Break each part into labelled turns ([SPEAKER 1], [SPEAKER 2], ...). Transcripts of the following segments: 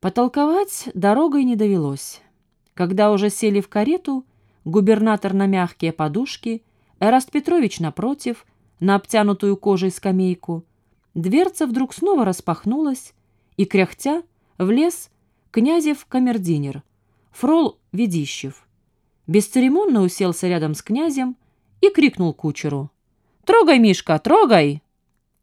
[SPEAKER 1] Потолковать дорогой не довелось. Когда уже сели в карету, губернатор на мягкие подушки, Эраст Петрович напротив, на обтянутую кожей скамейку, дверца вдруг снова распахнулась, и, кряхтя, влез князев камердинер, фрол Ведищев. Бесцеремонно уселся рядом с князем и крикнул кучеру. «Трогай, Мишка, трогай!»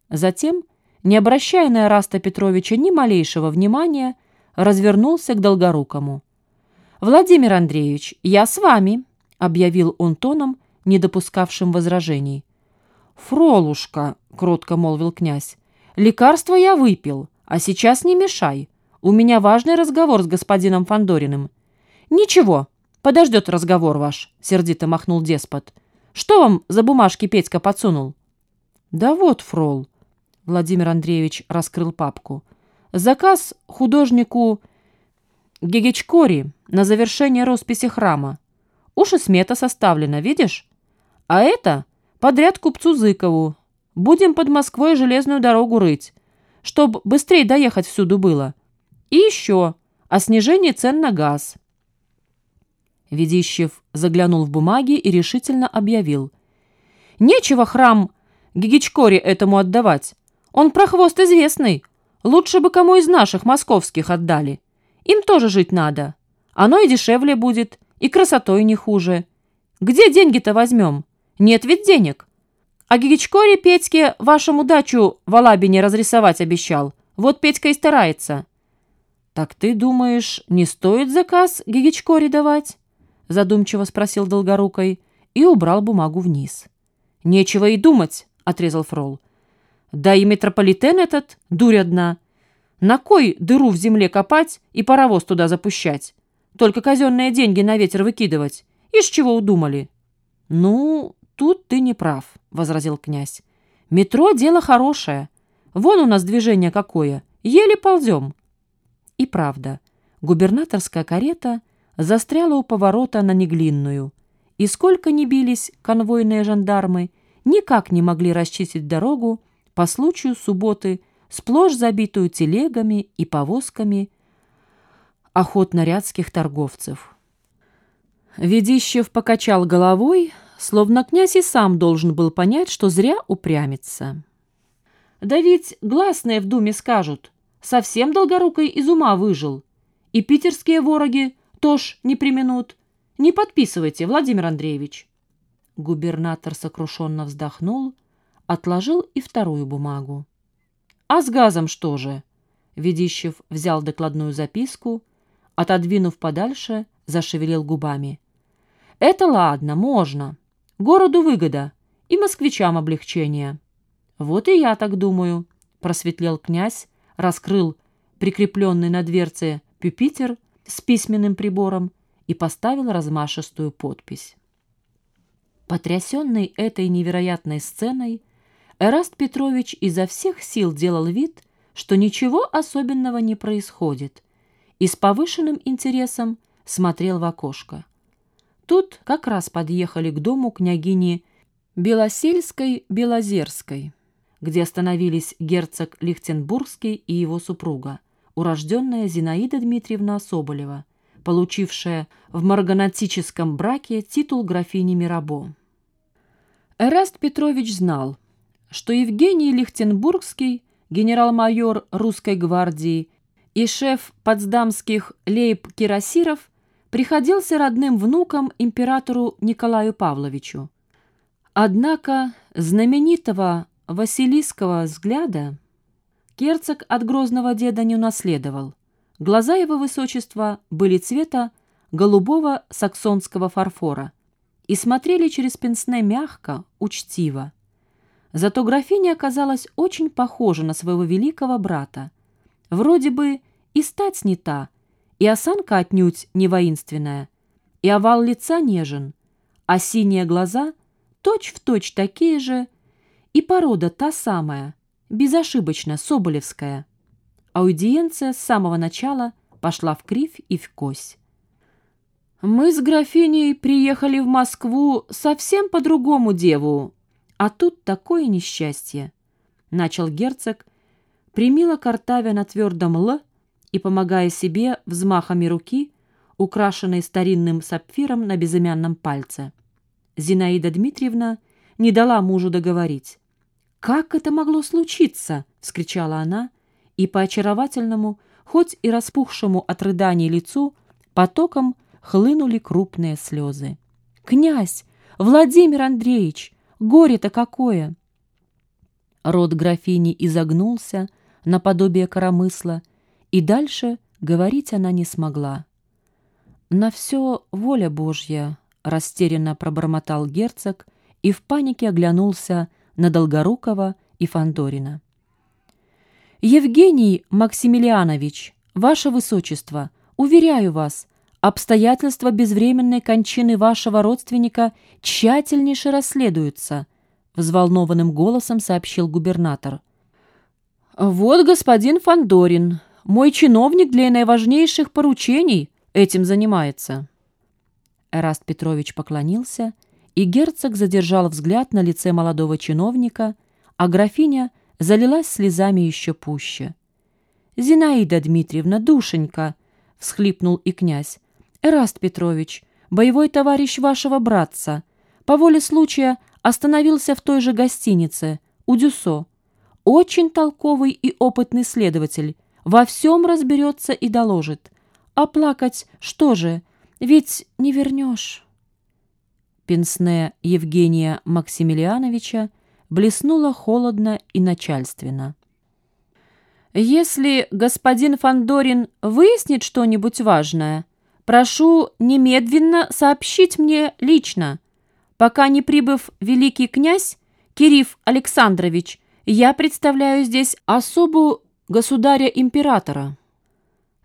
[SPEAKER 1] Затем, не обращая на Эраста Петровича ни малейшего внимания, развернулся к Долгорукому. «Владимир Андреевич, я с вами», — объявил он тоном, не допускавшим возражений. «Фролушка», — кротко молвил князь, — «лекарство я выпил, а сейчас не мешай. У меня важный разговор с господином Фандориным». «Ничего, подождет разговор ваш», — сердито махнул деспот. «Что вам за бумажки Петька подсунул?» «Да вот, фрол», — Владимир Андреевич раскрыл папку. «Заказ художнику Гегечкори на завершение росписи храма. Уж и смета составлена, видишь? А это подряд купцу Зыкову. Будем под Москвой железную дорогу рыть, чтоб быстрее доехать всюду было. И еще о снижении цен на газ». Ведищев заглянул в бумаги и решительно объявил. «Нечего храм Гигичкоре этому отдавать. Он прохвост известный. Лучше бы кому из наших московских отдали. Им тоже жить надо. Оно и дешевле будет, и красотой не хуже. Где деньги-то возьмем? Нет ведь денег. А Гигичкоре Петьке вашему дачу в Алабине разрисовать обещал. Вот Петька и старается». «Так ты думаешь, не стоит заказ Гигичкоре давать?» задумчиво спросил Долгорукой и убрал бумагу вниз. «Нечего и думать», — отрезал Фрол. «Да и метрополитен этот, дурь одна. На кой дыру в земле копать и паровоз туда запущать? Только казенные деньги на ветер выкидывать. Ишь чего удумали?» «Ну, тут ты не прав», — возразил князь. «Метро — дело хорошее. Вон у нас движение какое. Еле ползем». И правда, губернаторская карета застряла у поворота на Неглинную, и сколько ни бились конвойные жандармы, никак не могли расчистить дорогу по случаю субботы, сплошь забитую телегами и повозками охотнорядских торговцев. Ведищев покачал головой, словно князь и сам должен был понять, что зря упрямится. «Да ведь гласные в думе скажут, совсем долгорукой из ума выжил, и питерские вороги тоже не применут. Не подписывайте, Владимир Андреевич». Губернатор сокрушенно вздохнул, отложил и вторую бумагу. «А с газом что же?» Ведищев взял докладную записку, отодвинув подальше, зашевелил губами. «Это ладно, можно. Городу выгода и москвичам облегчение». «Вот и я так думаю», — просветлел князь, раскрыл прикрепленный на дверце пюпитер с письменным прибором и поставил размашистую подпись. Потрясенный этой невероятной сценой, Эраст Петрович изо всех сил делал вид, что ничего особенного не происходит, и с повышенным интересом смотрел в окошко. Тут как раз подъехали к дому княгини Белосельской-Белозерской, где остановились герцог Лихтенбургский и его супруга, урожденная Зинаида Дмитриевна Соболева, получившая в марганатическом браке титул графини Мирабо. Эраст Петрович знал, что Евгений Лихтенбургский, генерал-майор русской гвардии и шеф потсдамских лейб-кирасиров, приходился родным внуком императору Николаю Павловичу. Однако знаменитого Василийского взгляда Герцог от грозного деда не унаследовал. Глаза его высочества были цвета голубого саксонского фарфора и смотрели через пенсне мягко, учтиво. Зато графиня оказалась очень похожа на своего великого брата. Вроде бы и стать не та, и осанка отнюдь не воинственная, и овал лица нежен, а синие глаза точь-в-точь точь такие же, и порода та самая, безошибочно Соболевская. Аудиенция с самого начала пошла в кривь и в кось. «Мы с графиней приехали в Москву совсем по другому деву, а тут такое несчастье», — начал герцог, примило картавя на твердом «л» и помогая себе взмахами руки, украшенной старинным сапфиром на безымянном пальце. Зинаида Дмитриевна не дала мужу договорить. «Как это могло случиться?» — вскричала она, и по очаровательному, хоть и распухшему от рыданий лицу, потоком хлынули крупные слезы. «Князь! Владимир Андреевич! Горе-то какое!» Рот графини изогнулся наподобие коромысла, и дальше говорить она не смогла. «На все воля Божья», — растерянно пробормотал герцог и в панике оглянулся на Долгорукова и Фандорина. «Евгений Максимилианович, ваше высочество, уверяю вас, обстоятельства безвременной кончины вашего родственника тщательнейше расследуются», взволнованным голосом сообщил губернатор. «Вот господин Фандорин, мой чиновник для наиважнейших поручений этим занимается». Эраст Петрович поклонился, и герцог задержал взгляд на лице молодого чиновника, а графиня залилась слезами еще пуще. «Зинаида Дмитриевна, душенька!» — всхлипнул и князь. «Эраст Петрович, боевой товарищ вашего братца, по воле случая остановился в той же гостинице, у Дюсо. Очень толковый и опытный следователь, во всем разберется и доложит. А плакать что же, ведь не вернешь». Пенсне Евгения Максимилиановича блеснула холодно и начальственно. «Если господин Фандорин выяснит что-нибудь важное, прошу немедленно сообщить мне лично. Пока не прибыв великий князь Кириф Александрович, я представляю здесь особу государя-императора».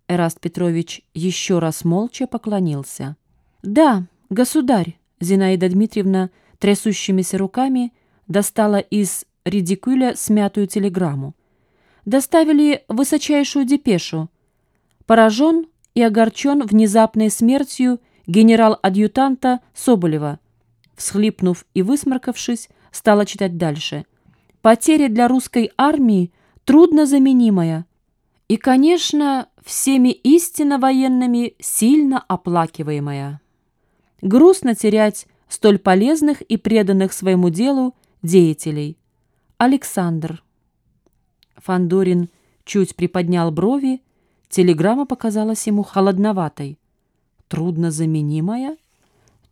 [SPEAKER 1] Эраст Петрович еще раз молча поклонился. «Да, государь», — Зинаида Дмитриевна трясущимися руками достала из редикуля смятую телеграмму. Доставили высочайшую депешу. Поражен и огорчен внезапной смертью генерал-адъютанта Соболева. Всхлипнув и высморкавшись, стала читать дальше. Потеря для русской армии труднозаменимая. И, конечно, всеми истинно военными сильно оплакиваемая. Грустно терять столь полезных и преданных своему делу деятелей. Александр. Фандорин чуть приподнял брови, телеграмма показалась ему холодноватой. Трудно заменимая?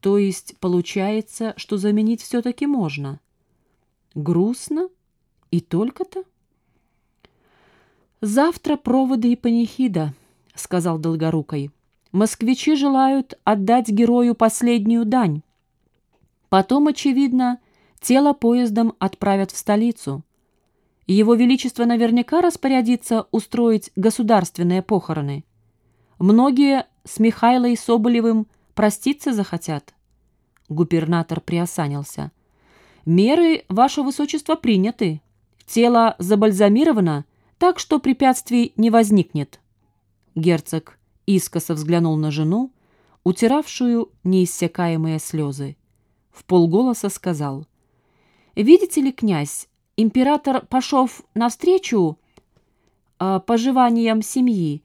[SPEAKER 1] То есть получается, что заменить все-таки можно? Грустно? И только-то? «Завтра проводы и панихида», — сказал Долгорукой. «Москвичи желают отдать герою последнюю дань. Потом, очевидно, тело поездом отправят в столицу. Его Величество наверняка распорядится устроить государственные похороны. Многие с Михайлой Соболевым проститься захотят. Губернатор приосанился. «Меры, ваше высочество, приняты. Тело забальзамировано, так что препятствий не возникнет». Герцог искоса взглянул на жену, утиравшую неиссякаемые слезы. В полголоса сказал. «Видите ли, князь, император пошов навстречу э, поживаниям семьи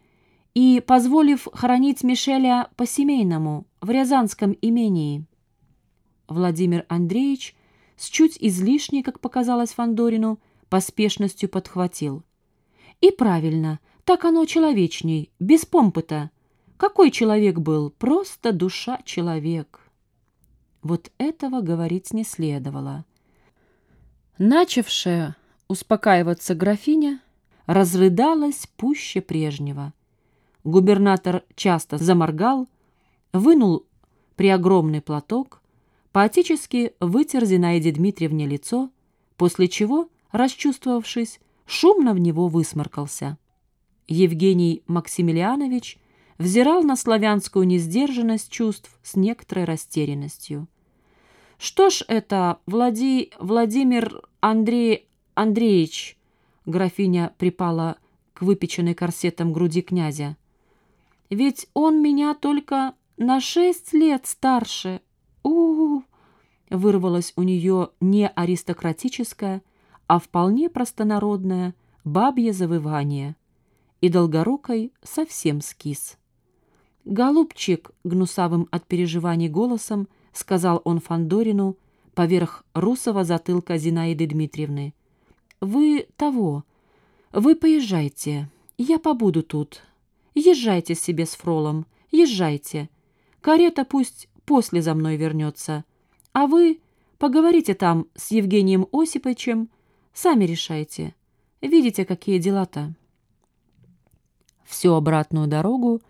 [SPEAKER 1] и позволив хоронить Мишеля по-семейному в Рязанском имении». Владимир Андреевич с чуть излишней, как показалось Фандорину, поспешностью подхватил. «И правильно, так оно человечней, без помпы-то. Какой человек был? Просто душа-человек». Вот этого говорить не следовало. Начавшая успокаиваться графиня разрыдалась пуще прежнего. Губернатор часто заморгал, вынул при огромный платок, поотечески вытер Зинаиде Дмитриевне лицо, после чего, расчувствовавшись, шумно в него высморкался. Евгений Максимилианович взирал на славянскую несдержанность чувств с некоторой растерянностью. «Что ж это, Влади... Владимир Андрей Андреевич?» Графиня припала к выпеченной корсетом груди князя. «Ведь он меня только на шесть лет старше. у у, -у Вырвалось у нее не аристократическое, а вполне простонародное бабье завывание. и Долгорукой совсем скис. «Голубчик», — гнусавым от переживаний голосом, сказал он Фандорину поверх русого затылка Зинаиды Дмитриевны. «Вы того. Вы поезжайте. Я побуду тут. Езжайте себе с Фролом. Езжайте. Карета пусть после за мной вернется. А вы поговорите там с Евгением Осиповичем. Сами решайте. Видите, какие дела-то». Всю обратную дорогу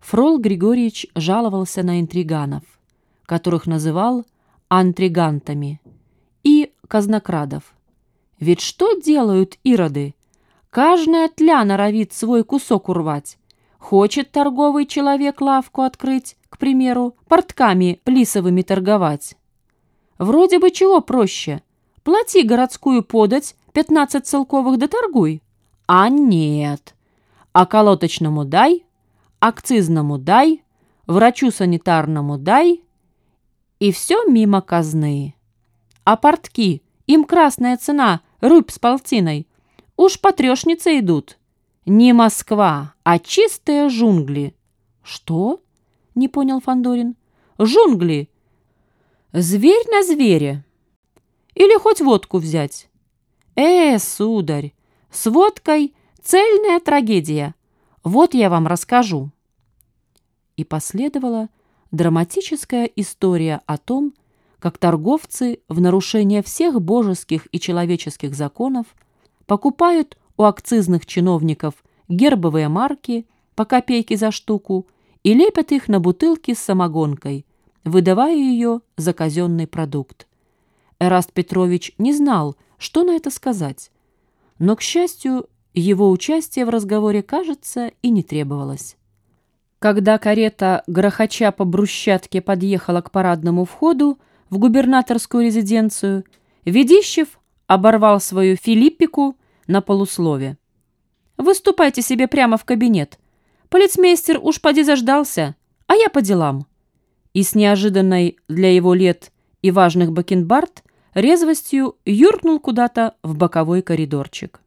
[SPEAKER 1] Фрол Григорьевич жаловался на интриганов, которых называл антригантами, и казнокрадов. Ведь что делают ироды? Каждая тля норовит свой кусок урвать. Хочет торговый человек лавку открыть, к примеру, портками плисовыми торговать. Вроде бы чего проще. Плати городскую подать, пятнадцать целковых да торгуй. А нет. А колоточному дай, акцизному дай, врачу санитарному дай, и все мимо казны. А портки, им красная цена, рыб с полтиной. Уж по трешнице идут. Не Москва, а чистые жунгли. Что? Не понял Фандорин. Жунгли. Зверь на звере. Или хоть водку взять. Э, сударь, с водкой цельная трагедия. Вот я вам расскажу. И последовала драматическая история о том, как торговцы в нарушение всех божеских и человеческих законов покупают у акцизных чиновников гербовые марки по копейке за штуку и лепят их на бутылки с самогонкой, выдавая ее за казенный продукт. Эраст Петрович не знал, что на это сказать, но, к счастью, его участие в разговоре, кажется, и не требовалось. Когда карета, грохоча по брусчатке, подъехала к парадному входу в губернаторскую резиденцию, Ведищев оборвал свою филиппику на полуслове. «Выступайте себе прямо в кабинет. Полицмейстер уж поди заждался, а я по делам». И с неожиданной для его лет и важных бакенбард резвостью юркнул куда-то в боковой коридорчик.